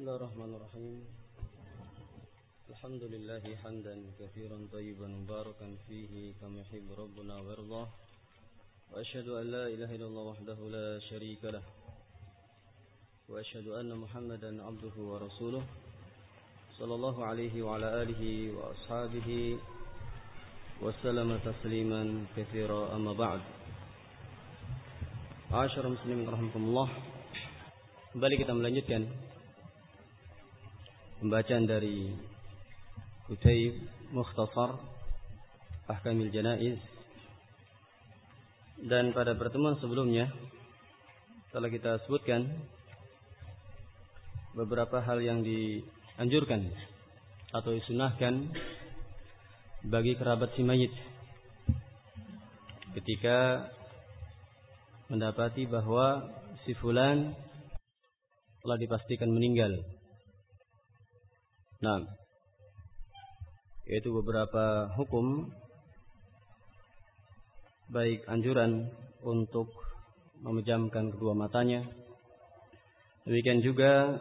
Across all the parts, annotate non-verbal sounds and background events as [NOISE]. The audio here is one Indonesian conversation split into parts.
بسم الله الرحمن الرحيم الحمد لله حمدا كثيرا طيبا مباركا فيه كما يحب ربنا ويرضاه وأشهد أن لا إله إلا الله وحده لا شريك له وأشهد أن محمدا عبده ورسوله صلى الله عليه وعلى آله وأصحابه وسلم تسليما كثيرا أما بعد عاشر مسلمين رحمكم الله Kembali kita melanjutkan pembacaan dari Kutayb Mukhtasar Ahkamil Janaiz dan pada pertemuan sebelumnya telah kita sebutkan beberapa hal yang dianjurkan atau disunahkan bagi kerabat si mayit ketika mendapati bahwa si fulan telah dipastikan meninggal. Nah, yaitu beberapa hukum baik anjuran untuk memejamkan kedua matanya. Demikian juga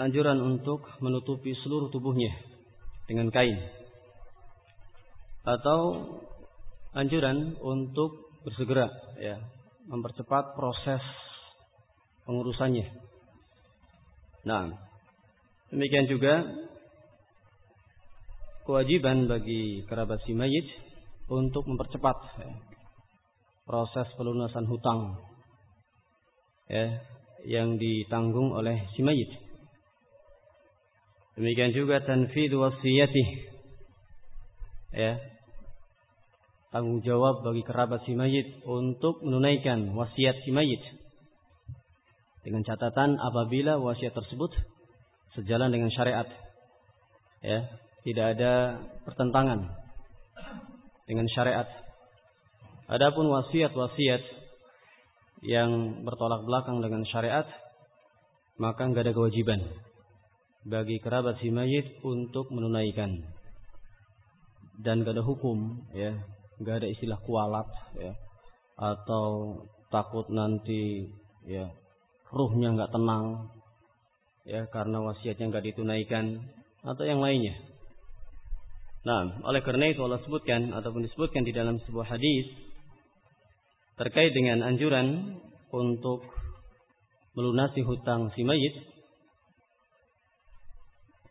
anjuran untuk menutupi seluruh tubuhnya dengan kain. Atau anjuran untuk bersegera ya, mempercepat proses pengurusannya Nah, demikian juga kewajiban bagi kerabat si mayit untuk mempercepat ya, proses pelunasan hutang ya, yang ditanggung oleh si mayit. Demikian juga tanfid wasiyati ya, tanggung jawab bagi kerabat si mayit untuk menunaikan wasiat si mayit dengan catatan apabila wasiat tersebut sejalan dengan syariat. Ya, tidak ada pertentangan dengan syariat. Adapun wasiat-wasiat yang bertolak belakang dengan syariat, maka enggak ada kewajiban bagi kerabat si mayit untuk menunaikan. Dan enggak ada hukum, ya, enggak ada istilah kualat, ya, atau takut nanti, ya, ruhnya nggak tenang ya karena wasiatnya nggak ditunaikan atau yang lainnya. Nah, oleh karena itu Allah sebutkan ataupun disebutkan di dalam sebuah hadis terkait dengan anjuran untuk melunasi hutang si mayit.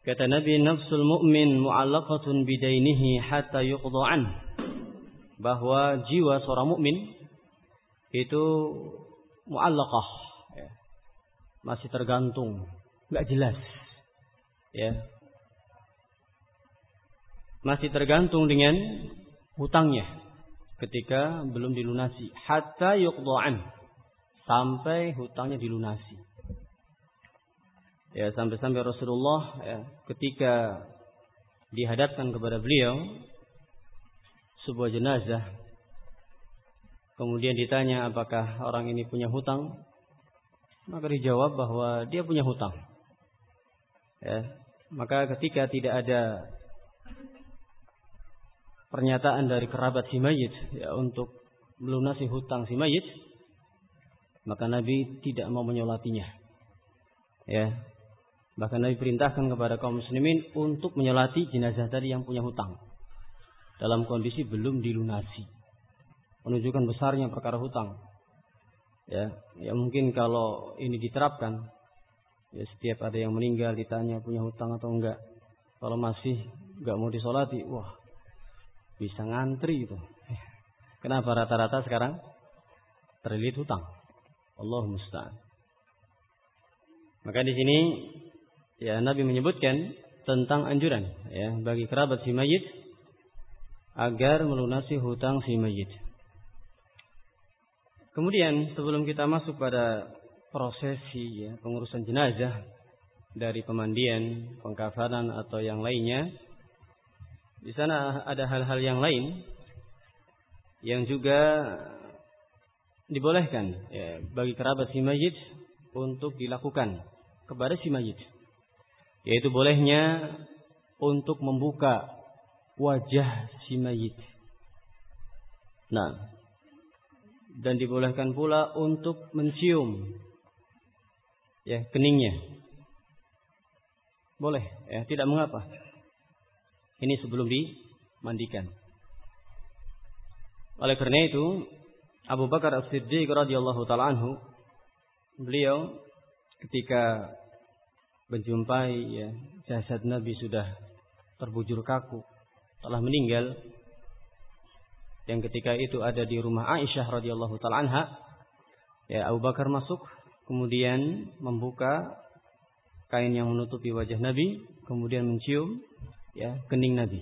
Kata Nabi nafsul mu'min mu'allaqatun bidainihi hatta yuqda'an. Bahwa jiwa seorang mukmin itu mu'allaqah masih tergantung, nggak jelas. Ya. Masih tergantung dengan hutangnya ketika belum dilunasi hatta yuqda'an sampai hutangnya dilunasi. Ya, sampai-sampai Rasulullah ya, ketika dihadapkan kepada beliau sebuah jenazah kemudian ditanya apakah orang ini punya hutang maka dijawab bahwa dia punya hutang. Ya, maka ketika tidak ada pernyataan dari kerabat si mayit ya, untuk melunasi hutang si mayit, maka Nabi tidak mau menyolatinya. Ya, bahkan Nabi perintahkan kepada kaum muslimin untuk menyolati jenazah tadi yang punya hutang. Dalam kondisi belum dilunasi, menunjukkan besarnya perkara hutang. Ya ya mungkin kalau ini diterapkan ya setiap ada yang meninggal ditanya punya hutang atau enggak. Kalau masih enggak mau disolati wah bisa ngantri itu. Kenapa rata-rata sekarang? Terlilit hutang. Allah musta'an. Maka di sini ya Nabi menyebutkan tentang anjuran ya bagi kerabat si mayit agar melunasi hutang si mayit. Kemudian sebelum kita masuk pada prosesi ya, pengurusan jenazah dari pemandian, pengkafanan atau yang lainnya, di sana ada hal-hal yang lain yang juga dibolehkan ya, bagi kerabat si mayit untuk dilakukan kepada si mayit. Yaitu bolehnya untuk membuka wajah si mayit. Nah, dan dibolehkan pula untuk mencium ya keningnya Boleh, ya, tidak mengapa. Ini sebelum dimandikan. Oleh karena itu, Abu Bakar As-Siddiq radhiyallahu taala anhu beliau ketika menjumpai ya, jasad Nabi sudah terbujur kaku, telah meninggal. Yang ketika itu ada di rumah Aisyah radhiyallahu taala anha, ya Abu Bakar masuk kemudian membuka kain yang menutupi wajah Nabi, kemudian mencium ya kening Nabi.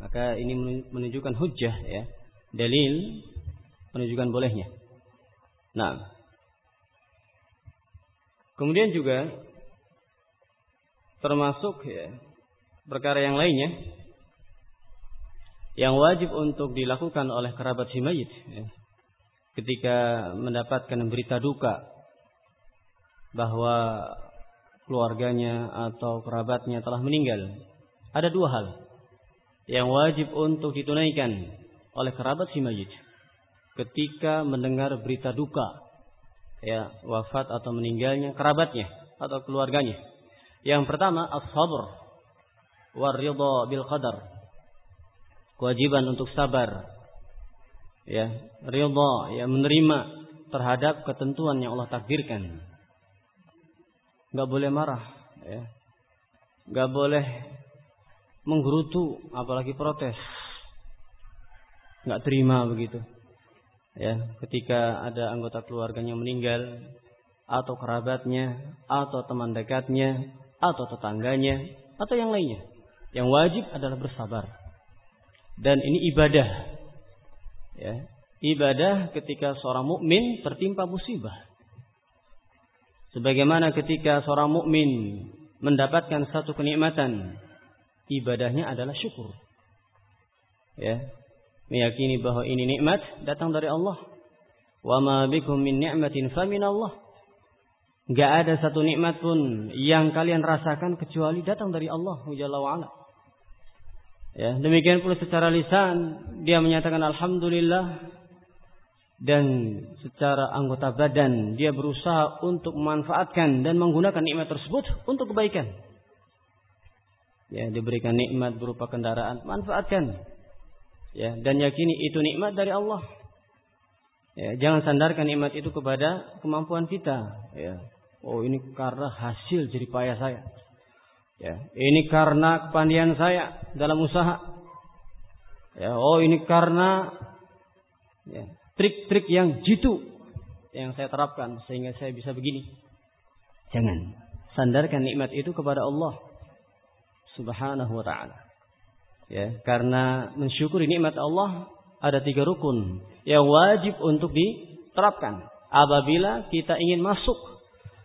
Maka ini menunjukkan hujjah ya, dalil menunjukkan bolehnya. Nah, kemudian juga termasuk ya, perkara yang lainnya yang wajib untuk dilakukan oleh kerabat si mayit ya, ketika mendapatkan berita duka bahwa keluarganya atau kerabatnya telah meninggal. Ada dua hal yang wajib untuk ditunaikan oleh kerabat si mayit ketika mendengar berita duka ya wafat atau meninggalnya kerabatnya atau keluarganya. Yang pertama as-sabr war bil qadar. Kewajiban untuk sabar. Ya, ridha ya menerima terhadap ketentuan yang Allah takdirkan nggak boleh marah, ya. nggak boleh menggerutu, apalagi protes, nggak terima begitu. Ya, ketika ada anggota keluarganya meninggal, atau kerabatnya, atau teman dekatnya, atau tetangganya, atau yang lainnya. Yang wajib adalah bersabar. Dan ini ibadah. Ya, ibadah ketika seorang mukmin tertimpa musibah. Sebagaimana ketika seorang mukmin mendapatkan satu kenikmatan, ibadahnya adalah syukur. Ya, meyakini bahwa ini nikmat datang dari Allah. Wa ma bikum min ni'matin min Allah. Enggak ada satu nikmat pun yang kalian rasakan kecuali datang dari Allah Jalla wa. Ya, demikian pula secara lisan dia menyatakan alhamdulillah dan secara anggota badan dia berusaha untuk memanfaatkan dan menggunakan nikmat tersebut untuk kebaikan. Ya, diberikan nikmat berupa kendaraan, manfaatkan. Ya, dan yakini itu nikmat dari Allah. Ya, jangan sandarkan nikmat itu kepada kemampuan kita. Ya. Oh, ini karena hasil jerih payah saya. Ya, ini karena kepandian saya dalam usaha. Ya, oh ini karena ya, trik-trik yang jitu yang saya terapkan sehingga saya bisa begini. Jangan sandarkan nikmat itu kepada Allah Subhanahu wa taala. Ya, karena mensyukuri nikmat Allah ada tiga rukun yang wajib untuk diterapkan apabila kita ingin masuk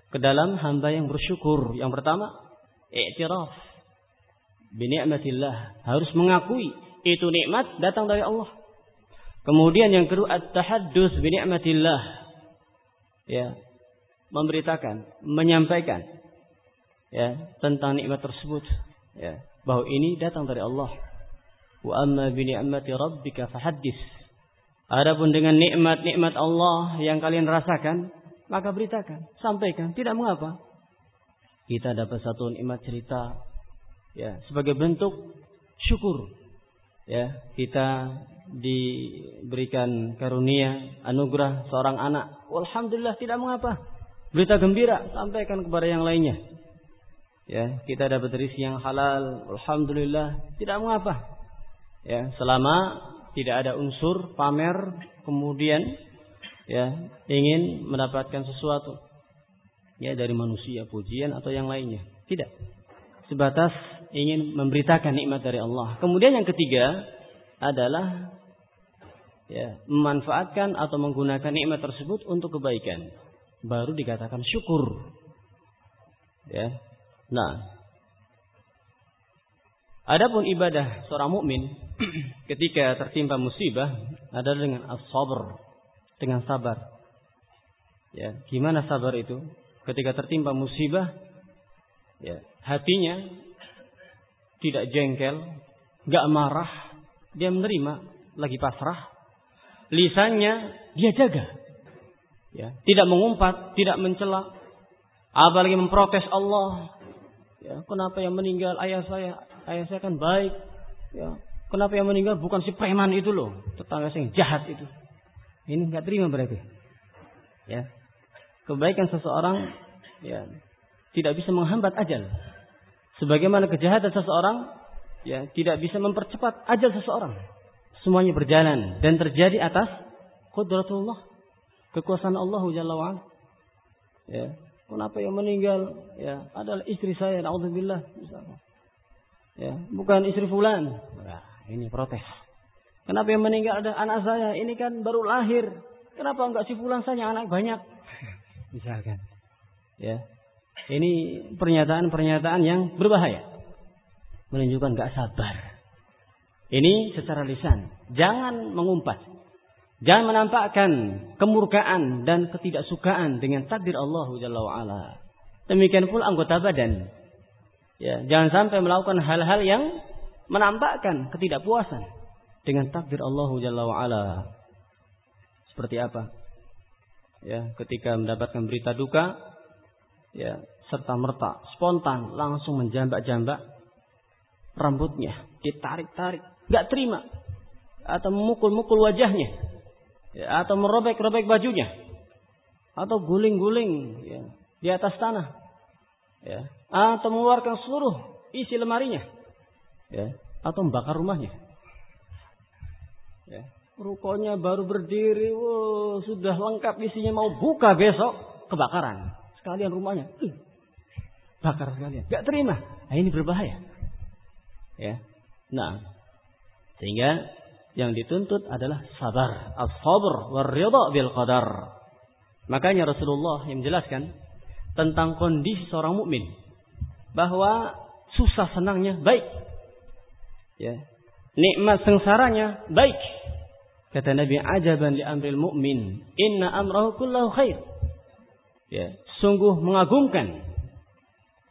ke dalam hamba yang bersyukur. Yang pertama, i'tiraf bi ni'matillah, harus mengakui itu nikmat datang dari Allah. Kemudian yang kedua at-tahaddus bi ni'matillah. Ya. Memberitakan, menyampaikan ya tentang nikmat tersebut ya bahwa ini datang dari Allah. Wa amma bi ni'mati rabbika fahaddis. Adapun dengan nikmat-nikmat Allah yang kalian rasakan, maka beritakan, sampaikan, tidak mengapa. Kita dapat satu nikmat cerita ya sebagai bentuk syukur. Ya, kita diberikan karunia, anugerah seorang anak. Alhamdulillah tidak mengapa. Berita gembira sampaikan kepada yang lainnya. Ya, kita dapat rezeki yang halal, alhamdulillah, tidak mengapa. Ya, selama tidak ada unsur pamer kemudian ya ingin mendapatkan sesuatu ya dari manusia pujian atau yang lainnya. Tidak. Sebatas ingin memberitakan nikmat dari Allah. Kemudian yang ketiga adalah ya, memanfaatkan atau menggunakan nikmat tersebut untuk kebaikan. Baru dikatakan syukur. Ya. Nah, adapun ibadah seorang mukmin [CLEARS THROAT] ketika tertimpa musibah adalah dengan as-sabr, dengan sabar. Ya, gimana sabar itu? Ketika tertimpa musibah, ya, hatinya tidak jengkel, gak marah, dia menerima, lagi pasrah, lisannya dia jaga. Ya, tidak mengumpat, tidak mencela, apalagi memprotes Allah. Ya, kenapa yang meninggal ayah saya? Ayah saya kan baik. Ya, kenapa yang meninggal bukan si preman itu loh, tetangga saya yang jahat itu. Ini nggak terima berarti. Ya. Kebaikan seseorang ya tidak bisa menghambat ajal. Sebagaimana kejahatan seseorang ya tidak bisa mempercepat ajal seseorang. Semuanya berjalan dan terjadi atas kudratullah, kekuasaan Allah Jalla wa'ala. Ya, kenapa yang meninggal ya adalah istri saya, naudzubillah. Ya, bukan istri fulan. Nah, ini protes. Kenapa yang meninggal ada anak saya? Ini kan baru lahir. Kenapa enggak si fulan saja anak banyak? Misalkan. Ya. Ini pernyataan-pernyataan yang berbahaya. Menunjukkan enggak sabar. Ini secara lisan. Jangan mengumpat. Jangan menampakkan kemurkaan dan ketidaksukaan dengan takdir Allah Jalla wa'ala. Demikian pula anggota badan. Ya, jangan sampai melakukan hal-hal yang menampakkan ketidakpuasan dengan takdir Allah Jalla wa'ala. Seperti apa? Ya, ketika mendapatkan berita duka, ya, serta merta, spontan, langsung menjambak-jambak rambutnya, ditarik-tarik, gak terima, atau memukul-mukul wajahnya, ya, atau merobek-robek bajunya, atau guling-guling ya, di atas tanah, ya, atau mengeluarkan seluruh isi lemarinya, ya, atau membakar rumahnya. Ya. Rukonya baru berdiri, wow, sudah lengkap isinya mau buka besok, kebakaran. Sekalian rumahnya, uh, bakar sekalian. Gak terima. Nah, ini berbahaya. Ya. Nah, sehingga yang dituntut adalah sabar, as-sabr war-ridha bil qadar. Makanya Rasulullah yang menjelaskan tentang kondisi seorang mukmin bahwa susah senangnya baik. Ya. Nikmat sengsaranya baik. Kata Nabi, ajaban li amril mu'min, inna amrahu kullahu khair. Ya, sungguh mengagumkan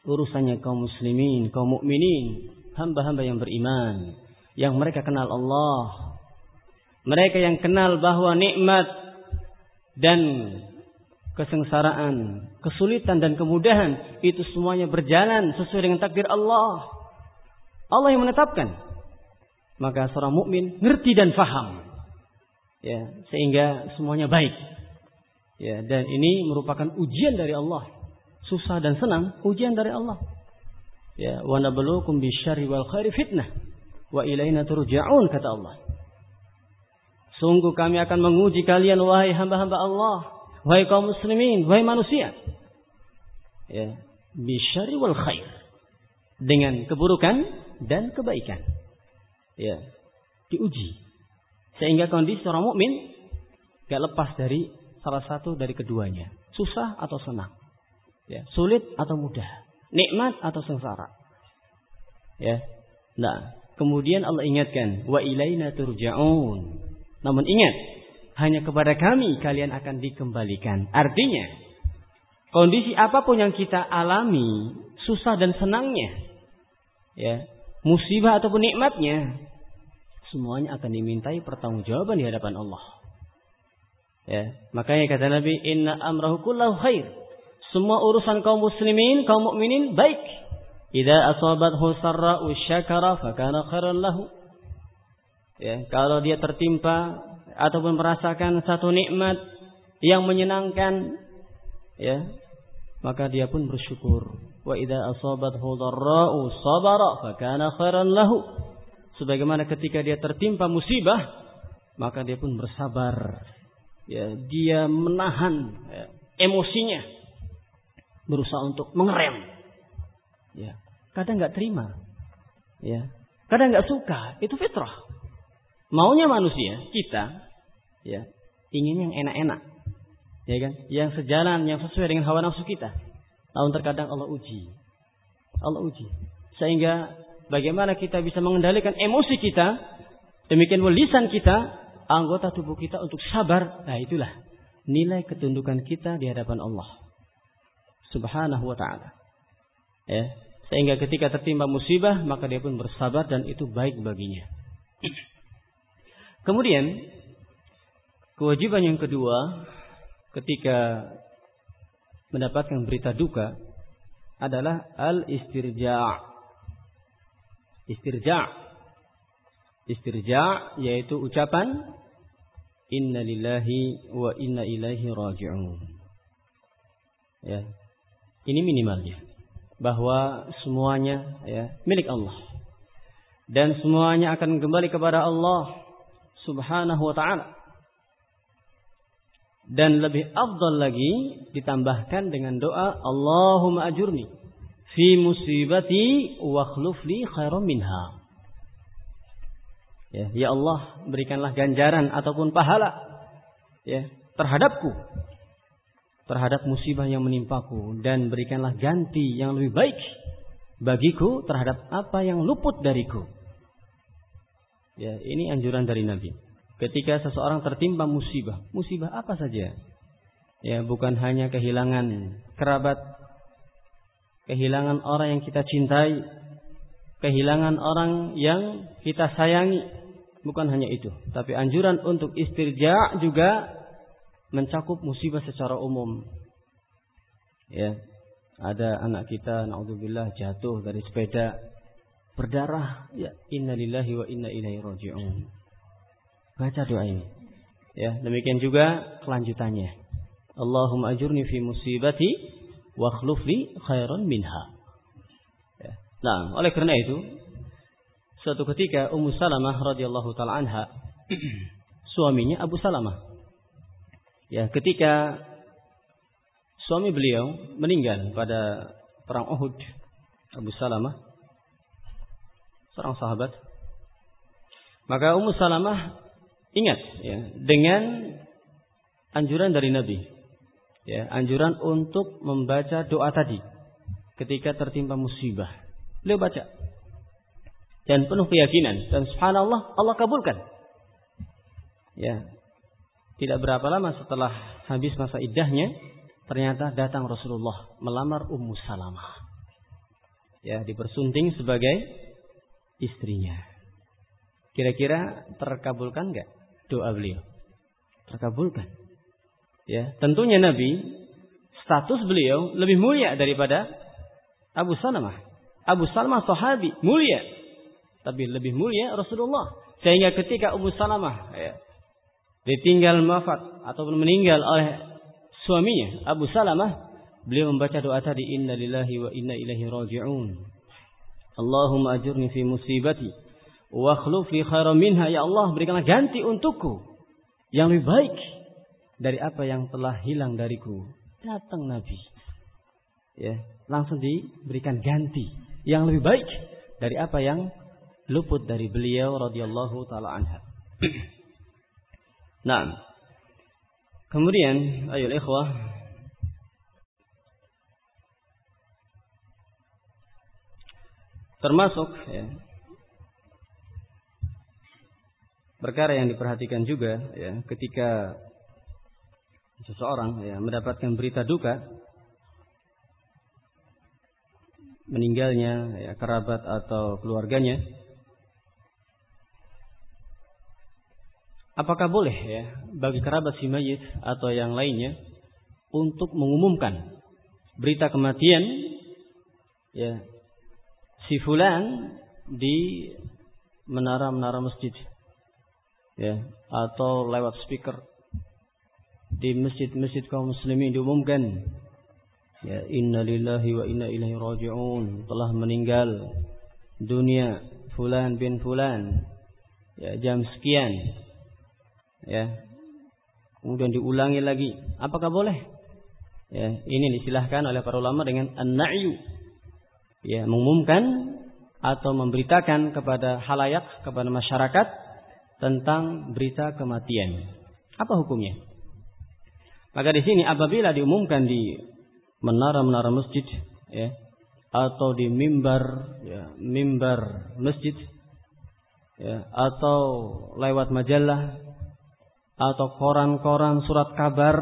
urusannya kaum muslimin, kaum mukminin, hamba-hamba yang beriman, yang mereka kenal Allah. Mereka yang kenal bahwa nikmat dan kesengsaraan, kesulitan dan kemudahan itu semuanya berjalan sesuai dengan takdir Allah. Allah yang menetapkan. Maka seorang mukmin ngerti dan faham. Ya, sehingga semuanya baik. Ya, dan ini merupakan ujian dari Allah. Susah dan senang ujian dari Allah. Ya, wa nabluukum bisyarri wal khairi fitnah wa ilaina turja'un kata Allah. Sungguh kami akan menguji kalian wahai hamba-hamba Allah Wahai kaum muslimin, wahai manusia. Ya, bisyari wal khair. Dengan keburukan dan kebaikan. Ya, diuji. Sehingga kondisi seorang mukmin gak lepas dari salah satu dari keduanya. Susah atau senang. Ya, sulit atau mudah. Nikmat atau sengsara. Ya. Nah, kemudian Allah ingatkan, wa ilaina turja'un. Namun ingat, hanya kepada kami kalian akan dikembalikan. Artinya, kondisi apa pun yang kita alami, susah dan senangnya, ya, musibah ataupun nikmatnya, semuanya akan dimintai pertanggungjawaban di hadapan Allah. Ya, makanya kata Nabi, "Inna amrahu kullahu khair." Semua urusan kaum muslimin, kaum mukminin baik. Idza asabathu sarra'u syakara fakana khairan lahu. Ya, kalau dia tertimpa ataupun merasakan satu nikmat yang menyenangkan ya maka dia pun bersyukur wa idza asabathu dharra'u sabara fakana khairan lahu sebagaimana ketika dia tertimpa musibah maka dia pun bersabar. Ya dia menahan ya, emosinya. Berusaha untuk mengerem. Ya kadang nggak terima. Ya kadang nggak suka. Itu fitrah. Maunya manusia kita ya ingin yang enak-enak. Ya kan? Yang sejalan yang sesuai dengan hawa nafsu kita. Namun terkadang Allah uji. Allah uji. Sehingga bagaimana kita bisa mengendalikan emosi kita? Demikian pula lisan kita anggota tubuh kita untuk sabar. Nah itulah nilai ketundukan kita di hadapan Allah subhanahu wa ta'ala. Ya sehingga ketika tertimpa musibah maka dia pun bersabar dan itu baik baginya. Kemudian Kewajiban yang kedua ketika mendapatkan berita duka adalah al-istirja'. Istirja' Istirja' yaitu ucapan Inna lillahi wa inna ilaihi raji'un. Ya. Ini minimalnya. Bahwa semuanya ya milik Allah. Dan semuanya akan kembali kepada Allah Subhanahu wa taala. Dan lebih afdal lagi ditambahkan dengan doa Allahumma ajurni fi musibati wa khlufli khairan minha. Ya, ya Allah, berikanlah ganjaran ataupun pahala ya terhadapku terhadap musibah yang menimpaku dan berikanlah ganti yang lebih baik bagiku terhadap apa yang luput dariku. Ya, ini anjuran dari Nabi. Ketika seseorang tertimpa musibah, musibah apa saja? Ya, bukan hanya kehilangan kerabat, kehilangan orang yang kita cintai, kehilangan orang yang kita sayangi, Bukan hanya itu, tapi anjuran untuk istirja juga mencakup musibah secara umum. Ya, ada anak kita, naudzubillah jatuh dari sepeda, berdarah, ya innalillahi wa inna ilaihi raji'un. Baca doa ini. Ya, demikian juga kelanjutannya. Allahumma ajurni fi musibati wa khlufli khairan minha. Ya. Nah, oleh karena itu Suatu ketika Ummu Salamah radhiyallahu taala anha [CLEARS THROAT] suaminya Abu Salamah. Ya, ketika suami beliau meninggal pada perang Uhud, Abu Salamah seorang sahabat. Maka Ummu Salamah ingat ya dengan anjuran dari Nabi. Ya, anjuran untuk membaca doa tadi ketika tertimpa musibah. Beliau baca dan penuh keyakinan dan subhanallah Allah kabulkan. Ya. Tidak berapa lama setelah habis masa iddahnya ternyata datang Rasulullah melamar Ummu Salamah. Ya, dipersunting sebagai istrinya. Kira-kira terkabulkan enggak doa beliau? Terkabulkan. Ya, tentunya Nabi status beliau lebih mulia daripada Abu Salamah. Abu Salamah sahabi mulia tapi lebih mulia Rasulullah. Sehingga ketika Ummu Salamah ya, ditinggal mafat ataupun meninggal oleh suaminya Abu Salamah, beliau membaca doa tadi Inna lillahi wa inna ilaihi raji'un. Allahumma ajurni fi musibati wa akhluf li khairan minha ya Allah berikanlah ganti untukku yang lebih baik dari apa yang telah hilang dariku. Datang Nabi. Ya, langsung diberikan ganti yang lebih baik dari apa yang luput dari beliau radhiyallahu taala anha. [CLEARS THROAT] nah, kemudian ayo ikhwah termasuk ya, perkara yang diperhatikan juga ya ketika seseorang ya mendapatkan berita duka. Meninggalnya ya kerabat atau keluarganya. Apakah boleh ya bagi kerabat si mayit atau yang lainnya untuk mengumumkan berita kematian ya si fulan di menara-menara masjid ya atau lewat speaker di masjid-masjid kaum muslimin diumumkan ya innalillahi wa inna ilaihi raji'un. Telah meninggal dunia fulan bin fulan ya jam sekian ya. Kemudian diulangi lagi apakah boleh? Ya ini disilahkan oleh para ulama dengan an-na'yu ya mengumumkan atau memberitakan kepada halayak kepada masyarakat tentang berita kematian. Apa hukumnya maka di sini apabila diumumkan di menara-menara masjid ya atau di mimbar ya mimbar masjid ya atau lewat majalah atau koran-koran surat kabar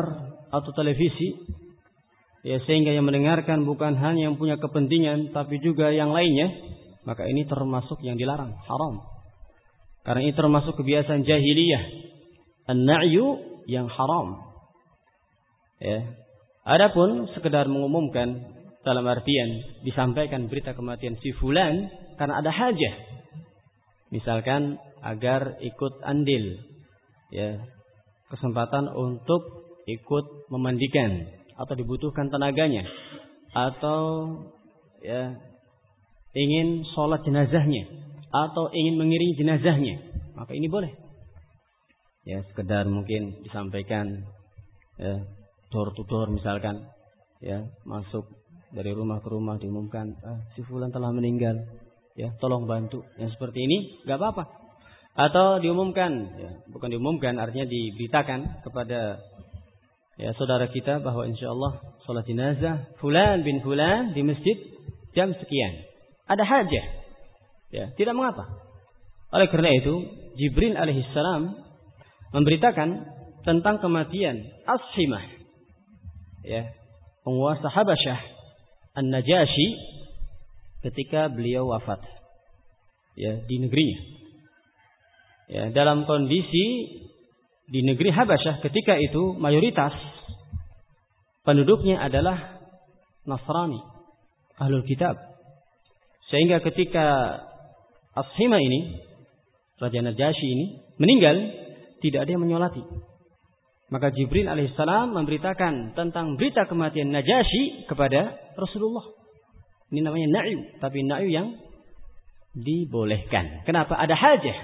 atau televisi ya sehingga yang mendengarkan bukan hanya yang punya kepentingan tapi juga yang lainnya maka ini termasuk yang dilarang haram. Karena ini termasuk kebiasaan jahiliyah. An-na'yu yang haram ya. Adapun sekedar mengumumkan dalam artian disampaikan berita kematian si fulan karena ada hajah. Misalkan agar ikut andil ya. Kesempatan untuk ikut memandikan atau dibutuhkan tenaganya atau ya ingin sholat jenazahnya atau ingin mengiringi jenazahnya maka ini boleh. Ya sekedar mungkin disampaikan ya door to door misalkan ya masuk dari rumah ke rumah diumumkan ah, si fulan telah meninggal ya tolong bantu. Yang seperti ini nggak apa-apa. Atau diumumkan ya, bukan diumumkan artinya diberitakan kepada ya saudara kita bahwa insya Allah sholat jenazah fulan bin fulan di masjid jam sekian. Ada hajah ya tidak mengapa. Oleh karena itu Jibril alaihissalam memberitakan tentang kematian Ashimah ya penguasa Habasyah An-Najasyi ketika beliau wafat ya di negerinya. Ya, dalam kondisi di negeri Habasyah ketika itu mayoritas penduduknya adalah Nasrani, Ahlul Kitab. Sehingga ketika Ashima ini, Raja Najasyi ini meninggal, tidak ada yang menyolati. Maka Jibril alaihissalam memberitakan tentang berita kematian Najasyi kepada Rasulullah. Ini namanya na'yu, tapi na'yu yang dibolehkan. Kenapa? Ada hajah.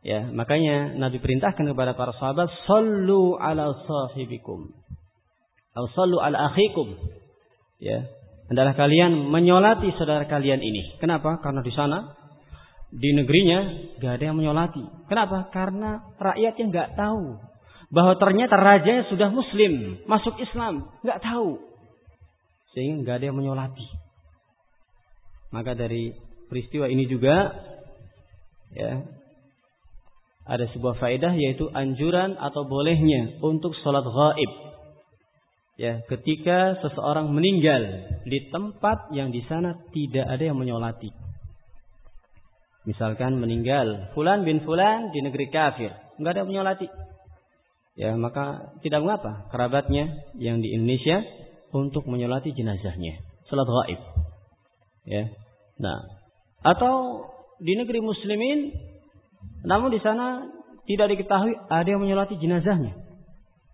Ya, makanya Nabi perintahkan kepada para sahabat, "Sallu ala sahibikum." Atau sallu ala akhikum. Ya. Adalah kalian menyolati saudara kalian ini. Kenapa? Karena di sana di negerinya gak ada yang menyolati. Kenapa? Karena rakyatnya nggak tahu bahwa ternyata rajanya sudah muslim, masuk Islam, nggak tahu. Sehingga yang menyolati. Maka dari peristiwa ini juga ya ada sebuah faedah yaitu anjuran atau bolehnya untuk sholat gaib. Ya, ketika seseorang meninggal di tempat yang di sana tidak ada yang menyolati. Misalkan meninggal Fulan bin Fulan di negeri kafir, nggak ada yang menyolati ya maka tidak mengapa kerabatnya yang di Indonesia untuk menyolati jenazahnya. Salat gaib ya. Nah atau di negeri muslimin namun di sana tidak diketahui ada yang menyolati jenazahnya.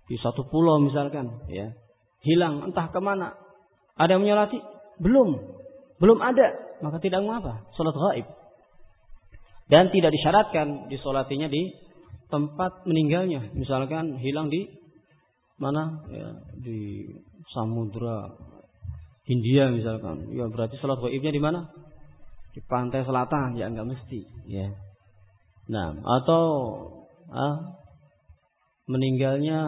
Di satu pulau misalkan ya. Hilang entah ke mana. Ada yang menyolati? Belum. Belum ada. Maka tidak mengapa. Salat gaib dan tidak disyaratkan disolatinya di tempat meninggalnya. Misalkan hilang di mana? Ya, di Samudra Hindia misalkan. Ya berarti salat gaibnya di mana? Di pantai selatan ya enggak mesti, ya. Nah, atau ah, meninggalnya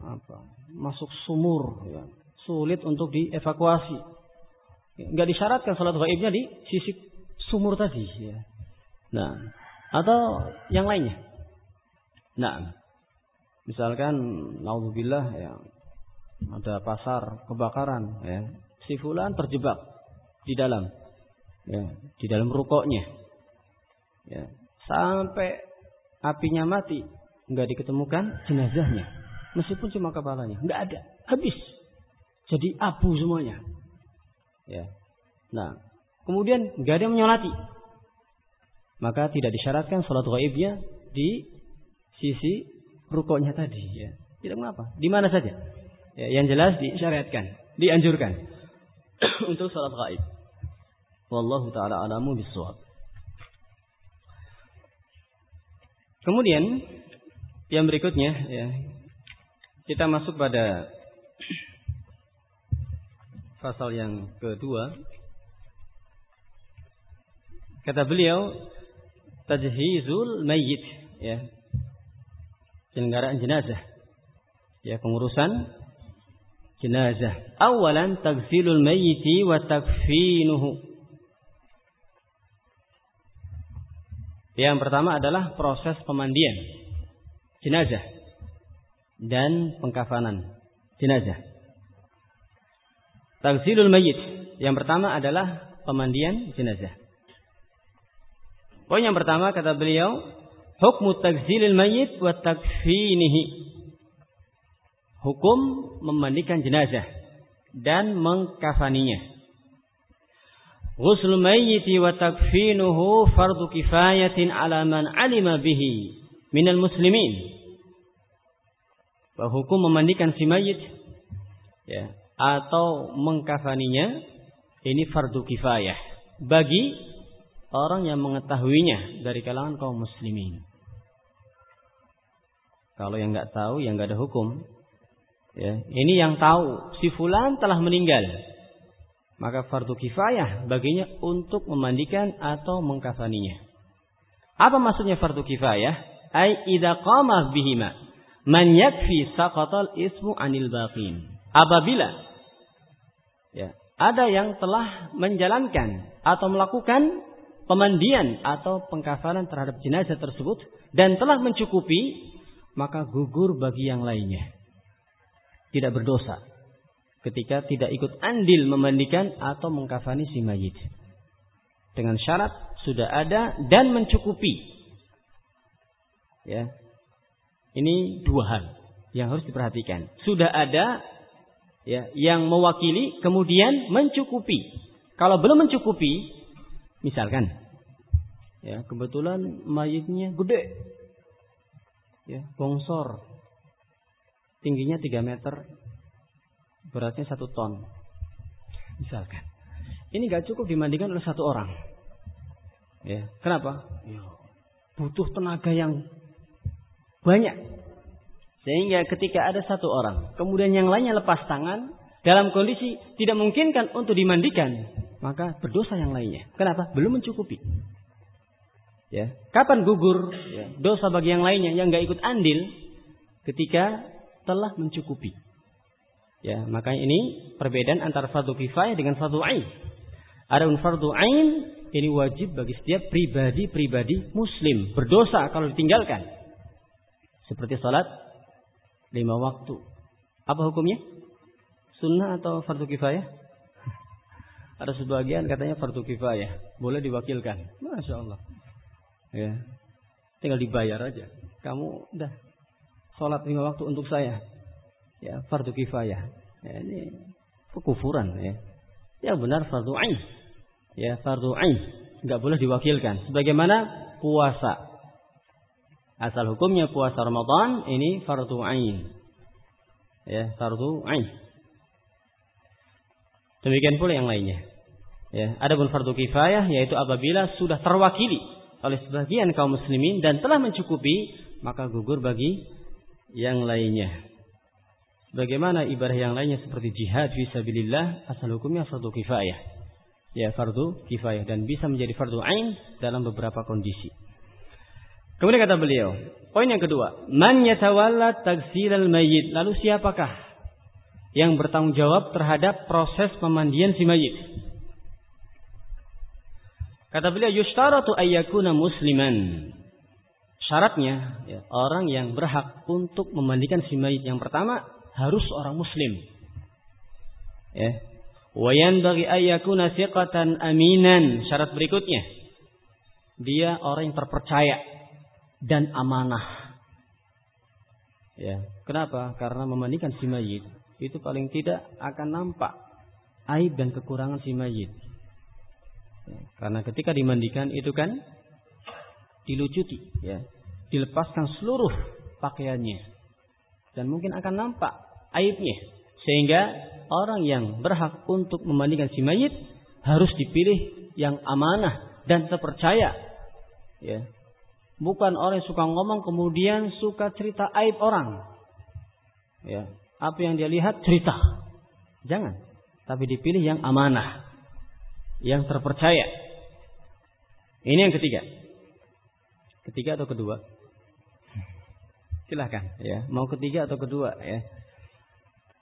apa? Masuk sumur ya. Sulit untuk dievakuasi. Enggak disyaratkan salat gaibnya di sisi sumur tadi ya. Nah, atau yang lainnya. Nah, misalkan naudzubillah ya ada pasar kebakaran ya. Si fulan terjebak di dalam ya, di dalam rukoknya. Ya, sampai apinya mati nggak diketemukan jenazahnya. Meskipun cuma kepalanya, nggak ada, habis. Jadi abu semuanya. Ya. Nah, kemudian nggak ada yang menyolati. Maka tidak disyaratkan sholat gaibnya di sisi rukuknya tadi ya. Tidak mengapa. Di mana saja. Ya, yang jelas disyariatkan, dianjurkan [CLEARS THROAT] untuk salat gaib. Wallahu taala alamu bisawab. Kemudian yang berikutnya ya kita masuk pada pasal yang kedua. Kata beliau tajhizul mayyit ya penyelenggaraan jenazah. Ya, pengurusan jenazah. Awalan tagsilul mayyiti wa takfinuhu. Yang pertama adalah proses pemandian jenazah dan pengkafanan jenazah. Tagsilul mayyit yang pertama adalah pemandian jenazah. Poin yang pertama kata beliau Hukmu takzilil mayit wa takfinihi. Hukum memandikan jenazah dan mengkafaninya. Ghusl mayyiti wa takfinuhu fardu kifayatin ala man alima bihi minal muslimin. Bahwa hukum memandikan si mayit ya, atau mengkafaninya ini fardu kifayah bagi orang yang mengetahuinya dari kalangan kaum muslimin. Kalau yang nggak tahu, yang nggak ada hukum. Ya, ini yang tahu si fulan telah meninggal maka fardu kifayah baginya untuk memandikan atau mengkafaninya. Apa maksudnya fardu kifayah? Ai idza qama bihima man yakfi saqatal ismu anil baqin. Apabila ya, ada yang telah menjalankan atau melakukan pemandian atau pengkafanan terhadap jenazah tersebut dan telah mencukupi maka gugur bagi yang lainnya. Tidak berdosa ketika tidak ikut andil memandikan atau mengkafani si mayit. Dengan syarat sudah ada dan mencukupi. Ya. Ini dua hal yang harus diperhatikan. Sudah ada ya yang mewakili kemudian mencukupi. Kalau belum mencukupi, misalkan ya kebetulan mayitnya gede. Ya, bongsor. Tingginya 3 meter, beratnya satu ton. Misalkan. Ini gak cukup dimandikan oleh satu orang. Ya, kenapa? Ya, butuh tenaga yang banyak. Sehingga ketika ada satu orang, kemudian yang lainnya lepas tangan, dalam kondisi tidak memungkinkan untuk dimandikan, maka berdosa yang lainnya. Kenapa? Belum mencukupi. Ya, kapan gugur ya, dosa bagi yang lainnya yang gak ikut andil ketika telah mencukupi. Ya, makanya ini perbedaan antara fardu kifayah dengan fardu ain. Adapun fardu ain ini wajib bagi setiap pribadi-pribadi muslim berdosa kalau ditinggalkan. Seperti salat lima waktu. Apa hukumnya? Sunnah atau fardu kifayah? [LAUGHS] Ada sebagian katanya fardu kifayah, boleh diwakilkan. Masya Allah. Ya, tinggal dibayar aja. Kamu udah sholat lima waktu untuk saya ya fardu kifayah. Ya, ini kekufuran ya. Yang benar fardu ain. Ya, fardu ain. Enggak boleh diwakilkan. Sebagaimana puasa. Asal hukumnya puasa Ramadan ini fardu ain. Ya, fardu ain. Demikian pula yang lainnya. Ya, adapun fardu kifayah yaitu apabila sudah terwakili oleh sebagian kaum muslimin dan telah mencukupi maka gugur bagi yang lainnya. Bagaimana ibadah yang lainnya seperti jihad fisabilillah asal hukumnya fardu kifayah. Ya fardu kifayah dan bisa menjadi fardu ain dalam beberapa kondisi. Kemudian kata beliau, poin yang kedua, man yatawalla tagsilal mayyit. Lalu siapakah yang bertanggung jawab terhadap proses pemandian si mayit? Kata beliau, yustaratu ayyakuna musliman. Syaratnya ya, orang yang berhak untuk memandikan si mayit yang pertama harus orang muslim. Ya. Wayan bagi ayakuna siqatan aminan. Syarat berikutnya. Dia orang yang terpercaya dan amanah. Ya. Kenapa? Karena memandikan si mayit itu paling tidak akan nampak aib dan kekurangan si mayit. Ya. Karena ketika dimandikan itu kan dilucuti, ya, dilepaskan seluruh pakaiannya. Dan mungkin akan nampak aibnya. Sehingga orang yang berhak untuk memandikan si mayit harus dipilih yang amanah dan terpercaya ya. Bukan orang yang suka ngomong kemudian suka cerita aib orang ya. Apa yang dia lihat cerita. Jangan. Tapi dipilih yang amanah yang terpercaya ini yang ketiga ketiga atau kedua Silahkan ya. Mau ketiga atau kedua ya.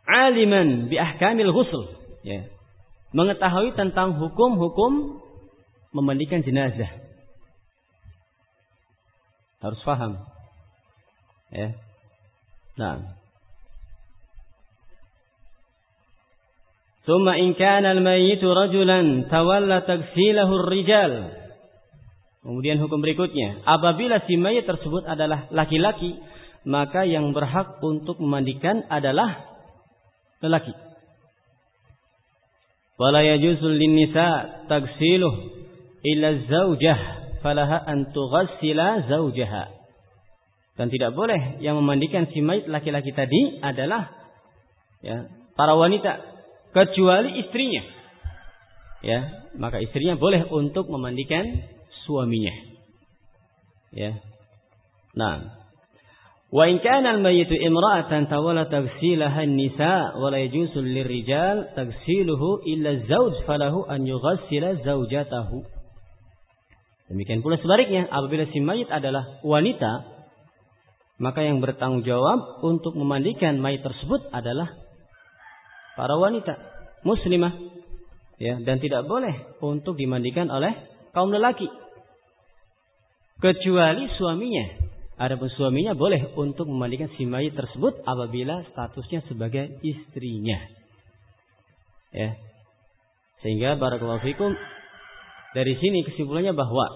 Aliman bi ahkamil ghusl ya. Mengetahui tentang hukum-hukum memandikan jenazah. Harus paham. Ya. Nah. ثم إن كان الميت رجلا تولى تغسيله الرجال Kemudian hukum berikutnya, apabila si mayit tersebut adalah laki-laki, maka yang berhak untuk memandikan adalah lelaki. Wala yajuzu lin-nisa tagsiluh illa zaujah falaha an tughassila zaujaha. Dan tidak boleh yang memandikan si mayit laki-laki tadi adalah ya, para wanita kecuali istrinya. Ya, maka istrinya boleh untuk memandikan suaminya. Ya. Nah, Wa in kana al-mayyitu imra'atan tawalla taghsilaha an-nisa wa la yajuzu lir-rijal taghsiluhu illa az-zawj falahu an yughassila zawjatahu. Demikian pula sebaliknya, apabila si mayit adalah wanita, maka yang bertanggung jawab untuk memandikan mayit tersebut adalah para wanita muslimah ya dan tidak boleh untuk dimandikan oleh kaum lelaki kecuali suaminya Adapun suaminya boleh untuk memandikan si mayit tersebut apabila statusnya sebagai istrinya. Ya. Sehingga barakallahu fikum dari sini kesimpulannya bahwa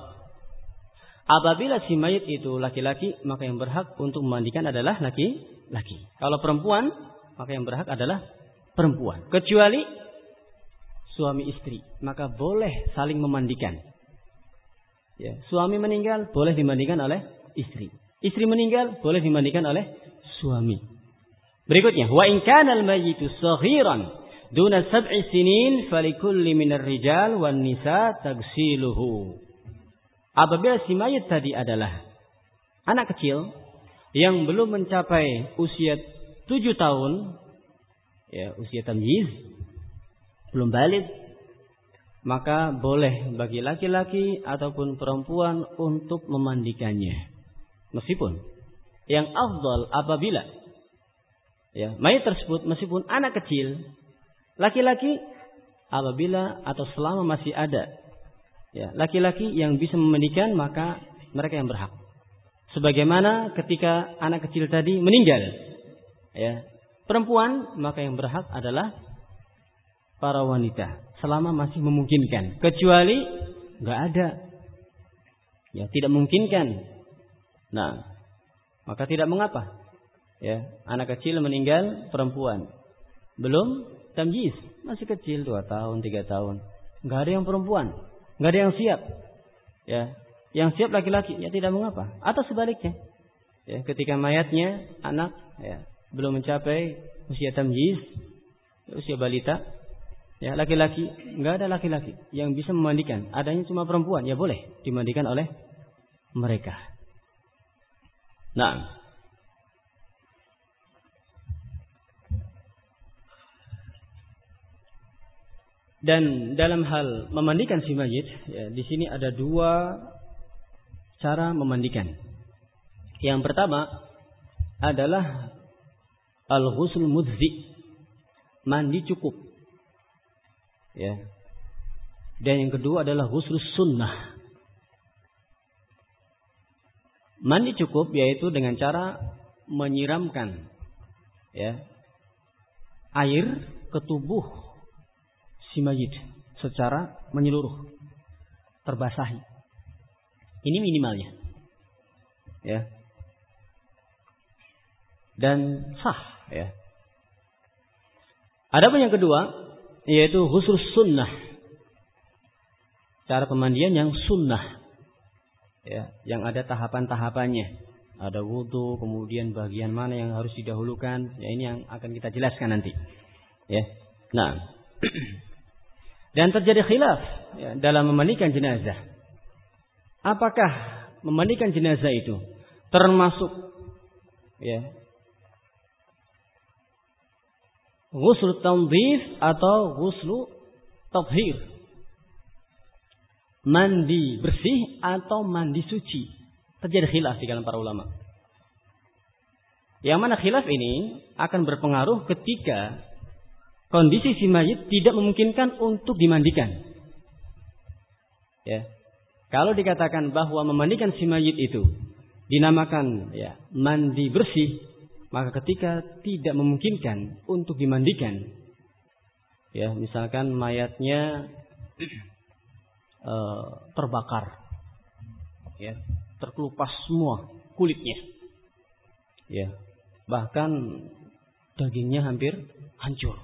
apabila si mayit itu laki-laki maka yang berhak untuk memandikan adalah laki-laki. Kalau perempuan maka yang berhak adalah perempuan. Kecuali suami istri maka boleh saling memandikan. Ya, suami meninggal boleh dimandikan oleh istri. Istri meninggal boleh dimandikan oleh suami. Berikutnya, wa in kana al-mayyitu saghiran duna sab'i sinin falikulli minar rijal wan nisa tagsiluhu. Apabila si mayit tadi adalah anak kecil yang belum mencapai usia tujuh tahun, ya usia tamyiz, belum balik, maka boleh bagi laki-laki ataupun perempuan untuk memandikannya. Meskipun yang afdal apabila ya mayat tersebut meskipun anak kecil laki-laki apabila atau selama masih ada ya laki-laki yang bisa memandikan maka mereka yang berhak sebagaimana ketika anak kecil tadi meninggal ya perempuan maka yang berhak adalah para wanita selama masih memungkinkan kecuali nggak ada ya tidak memungkinkan Nah, maka tidak mengapa. Ya, anak kecil meninggal perempuan. Belum tamjiz, masih kecil dua tahun, tiga tahun. Enggak ada yang perempuan, enggak ada yang siap. Ya, yang siap laki-laki, ya tidak mengapa. Atau sebaliknya. Ya, ketika mayatnya anak ya, belum mencapai usia tamjiz, usia balita, ya laki-laki, enggak ada laki-laki yang bisa memandikan. Adanya cuma perempuan, ya boleh dimandikan oleh mereka. Nah. Dan dalam hal memandikan si mayit, ya, di sini ada dua cara memandikan. Yang pertama adalah al-ghusl mudzi, mandi cukup. Ya. Dan yang kedua adalah ghusl sunnah, Mandi cukup yaitu dengan cara menyiramkan ya air ke tubuh si mayit secara menyeluruh terbasahi. Ini minimalnya. Ya. Dan sah ya. Adapun yang kedua yaitu khusus sunnah. Cara pemandian yang sunnah. Ya yang ada tahapan-tahapannya. Ada wudhu kemudian bagian mana yang harus didahulukan. Ya ini yang akan kita jelaskan nanti. Ya. Nah. [CLEARS THROAT] Dan terjadi khilaf ya, dalam memandikan jenazah. Apakah memandikan jenazah itu termasuk ya ghusl tanzif atau ghusl tathhir mandi bersih atau mandi suci. Terjadi khilaf di kalangan para ulama. Yang mana khilaf ini akan berpengaruh ketika kondisi si mayit tidak memungkinkan untuk dimandikan. Ya. Kalau dikatakan bahwa memandikan si mayit itu dinamakan ya mandi bersih, maka ketika tidak memungkinkan untuk dimandikan, ya misalkan mayatnya e, [CLEARS THROAT] terbakar, ya, terkelupas semua kulitnya, ya, bahkan dagingnya hampir hancur,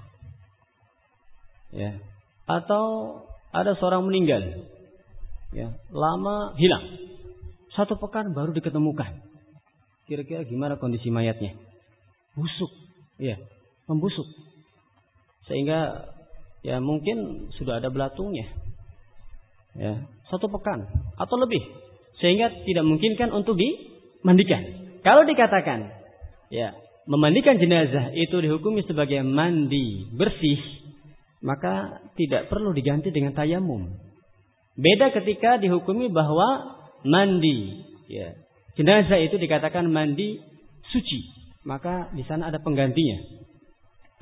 ya, atau ada seorang meninggal, ya, lama hilang, satu pekan baru diketemukan. Kira-kira gimana kondisi mayatnya? Busuk, ya, membusuk, sehingga ya mungkin sudah ada belatungnya, ya, satu pekan atau lebih, sehingga tidak memungkinkan untuk dimandikan. Kalau dikatakan, ya, memandikan jenazah itu dihukumi sebagai mandi bersih, maka tidak perlu diganti dengan tayamum. Beda ketika dihukumi bahwa mandi ya, jenazah itu dikatakan mandi suci, maka di sana ada penggantinya.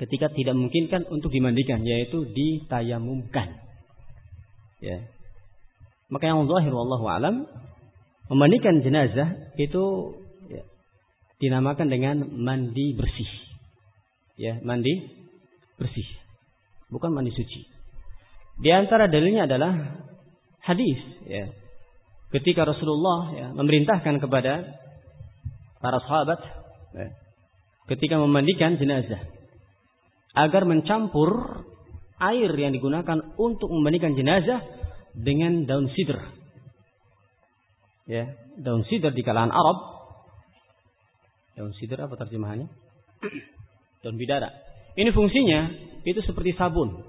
Ketika tidak memungkinkan untuk dimandikan, yaitu ditayamumkan. Ya. Maka yang zahir wallahu alam memandikan jenazah itu dinamakan dengan mandi bersih. Ya, mandi bersih. Bukan mandi suci. Di antara dalilnya adalah hadis ya. Ketika Rasulullah ya, memerintahkan kepada para sahabat ya, ketika memandikan jenazah agar mencampur air yang digunakan untuk memandikan jenazah dengan daun sidr. Ya, daun sidr di kalangan Arab Daun sidr apa terjemahannya? Daun bidara. Ini fungsinya itu seperti sabun.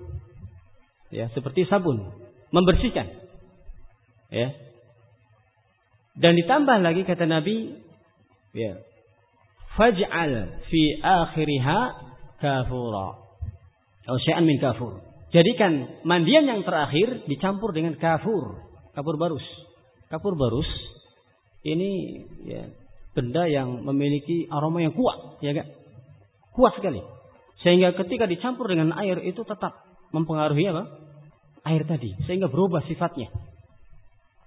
Ya, seperti sabun, membersihkan. Ya. Dan ditambah lagi kata Nabi, ya. Faj'al fi akhiriha kafura. Atau syai'an min kafur. Jadikan mandian yang terakhir dicampur dengan kafur, kafur barus. Kafur barus ini ya benda yang memiliki aroma yang kuat, ya kan? Kuat sekali. Sehingga ketika dicampur dengan air itu tetap mempengaruhi apa? Air tadi, sehingga berubah sifatnya.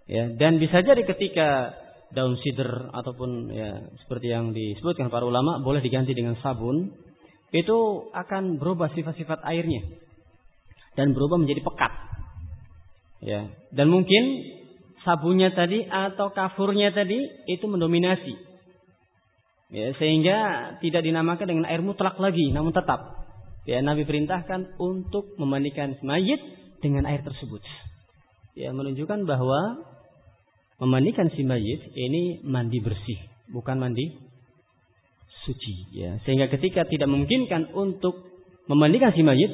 Ya, dan bisa jadi ketika daun sidr ataupun ya seperti yang disebutkan para ulama boleh diganti dengan sabun, itu akan berubah sifat-sifat airnya dan berubah menjadi pekat. Ya, dan mungkin sabunnya tadi atau kafurnya tadi itu mendominasi Ya, sehingga tidak dinamakan dengan air mutlak lagi, namun tetap ya Nabi perintahkan untuk memandikan mayit dengan air tersebut. Ya, menunjukkan bahwa memandikan si mayit ini mandi bersih, bukan mandi suci. Ya, sehingga ketika tidak memungkinkan untuk memandikan si mayit,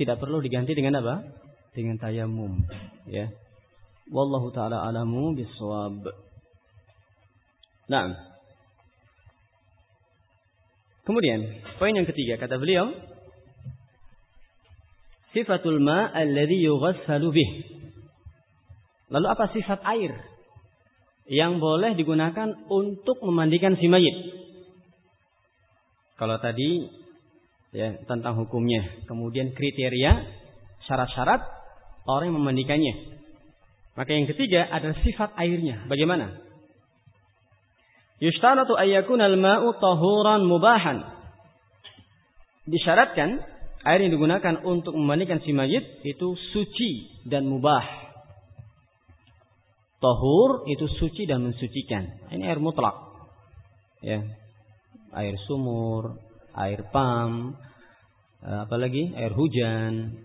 tidak perlu diganti dengan apa? Dengan tayamum. Ya. Wallahu taala alamu bisawab. Nah, Kemudian, poin yang ketiga kata beliau, sifatul ma alladhi yughassalu bih. Lalu apa sifat air yang boleh digunakan untuk memandikan si mayit? Kalau tadi ya tentang hukumnya, kemudian kriteria, syarat-syarat orang yang memandikannya. Maka yang ketiga adalah sifat airnya. Bagaimana? Yushtaratu ayyakun al-ma'u tahuran mubahan. Disyaratkan air yang digunakan untuk memandikan si mayit itu suci dan mubah. Tahur itu suci dan mensucikan. Ini air mutlak. Ya. Air sumur, air pam, eh, apalagi air hujan,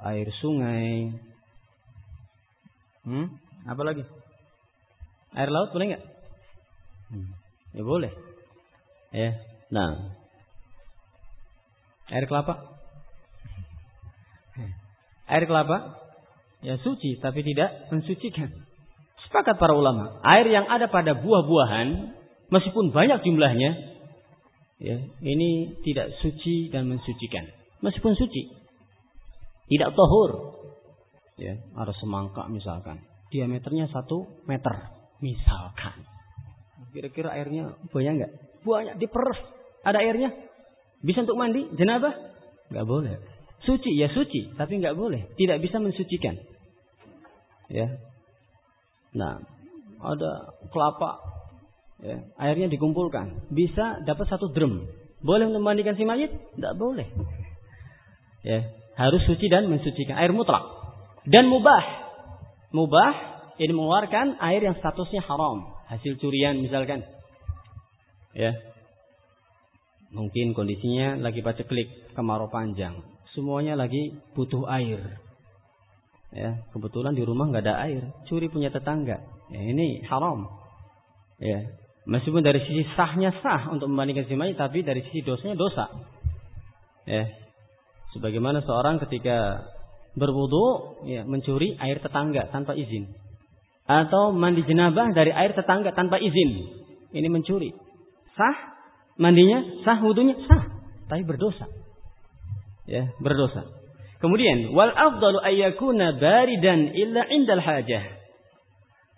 air sungai. Hmm? Apa lagi? Air laut boleh nggak? Hmm. Ya boleh. Ya. Nah. Air kelapa? Air kelapa? Ya suci tapi tidak mensucikan. Sepakat para ulama. Air yang ada pada buah-buahan meskipun banyak jumlahnya ya, ini tidak suci dan mensucikan. Meskipun suci. Tidak tohur. Ya, ada semangka misalkan. Diameternya satu meter Misalkan. Kira-kira airnya banyak nggak? Banyak diperes. Ada airnya? Bisa untuk mandi? Jenabah? Nggak boleh. Suci ya suci, tapi nggak boleh. Tidak bisa mensucikan. Ya. Nah, ada kelapa. Ya, airnya dikumpulkan. Bisa dapat satu drum. Boleh memandikan si mayit? Tidak boleh. Ya, harus suci dan mensucikan. Air mutlak. Dan mubah. Mubah ini mengeluarkan air yang statusnya haram, hasil curian misalkan. Ya. Mungkin kondisinya lagi baca klik kemarau panjang, semuanya lagi butuh air. Ya, kebetulan di rumah nggak ada air, curi punya tetangga. Ya, ini haram. Ya, meskipun dari sisi sahnya sah untuk membandingkan mayit, tapi dari sisi dosanya dosa. Ya, sebagaimana seorang ketika berwudu ya mencuri air tetangga tanpa izin atau mandi jenabah dari air tetangga tanpa izin. Ini mencuri. Sah mandinya, sah wudunya, sah, tapi berdosa. Ya, berdosa. Kemudian wal afdalu ayyakuna baridan illa indal hajah.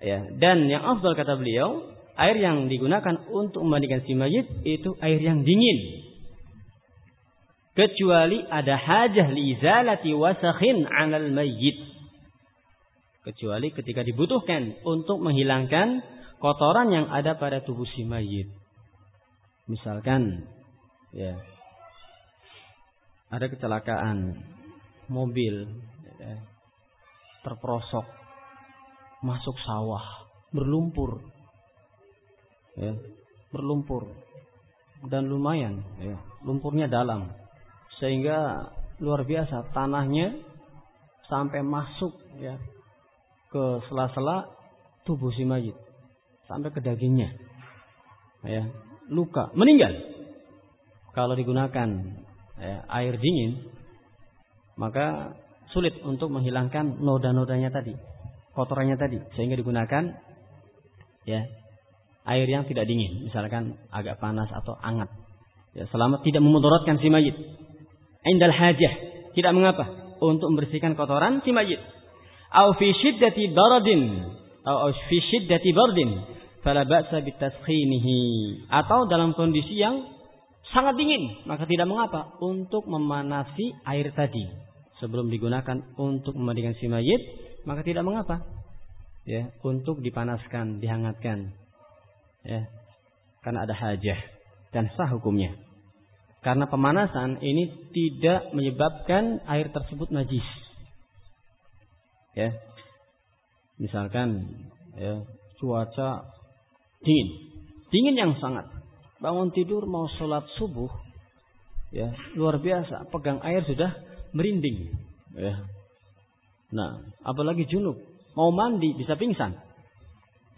Ya, dan yang afdal kata beliau, air yang digunakan untuk memandikan si mayit itu air yang dingin. Kecuali ada hajah li izalati wasakhin 'alal mayyit kecuali ketika dibutuhkan untuk menghilangkan kotoran yang ada pada tubuh si mayit. Misalkan ya ada kecelakaan mobil ya, terperosok masuk sawah berlumpur ya berlumpur dan lumayan ya lumpurnya dalam sehingga luar biasa tanahnya sampai masuk ya ke sela-sela tubuh si mayit sampai ke dagingnya. Ya, luka, meninggal. Kalau digunakan ya, air dingin, maka sulit untuk menghilangkan noda-nodanya tadi, kotorannya tadi, sehingga digunakan ya air yang tidak dingin, misalkan agak panas atau hangat. Ya, selama tidak memudaratkan si mayit. Indal hajah, tidak mengapa untuk membersihkan kotoran si mayit au fi syiddati baradin atau fi syiddati bardin fala ba'sa bitaskhinihi atau dalam kondisi yang sangat dingin maka tidak mengapa untuk memanasi air tadi sebelum digunakan untuk memandikan si mayit maka tidak mengapa. Ya untuk dipanaskan dihangatkan. Ya karena ada hajah dan sah hukumnya. Karena pemanasan ini tidak menyebabkan air tersebut najis. Ya misalkan ya cuaca dingin. Dingin yang sangat. Bangun tidur mau sholat subuh ya luar biasa. Pegang air sudah merinding. Ya. Nah apalagi junub. Mau mandi bisa pingsan.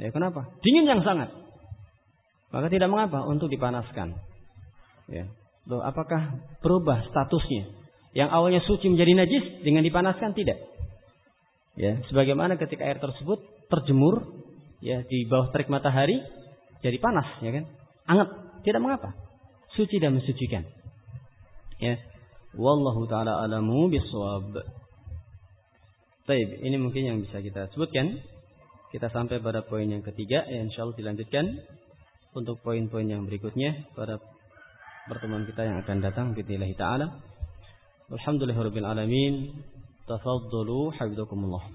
Ya kenapa? Dingin yang sangat. Maka tidak mengapa untuk dipanaskan. Ya. Loh, apakah berubah statusnya? Yang awalnya suci menjadi najis dengan dipanaskan tidak? Ya, sebagaimana ketika air tersebut terjemur ya di bawah terik matahari jadi panas, ya kan? Anget, tidak mengapa. Suci dan mensucikan. Ya. Wallahu taala alamu bisawab. Taib, ini mungkin yang bisa kita sebutkan. Kita sampai pada poin yang ketiga, ya insya Allah dilanjutkan untuk poin-poin yang berikutnya pada pertemuan kita yang akan datang bismillah taala. Alhamdulillahirabbil alamin. Tafaddalu.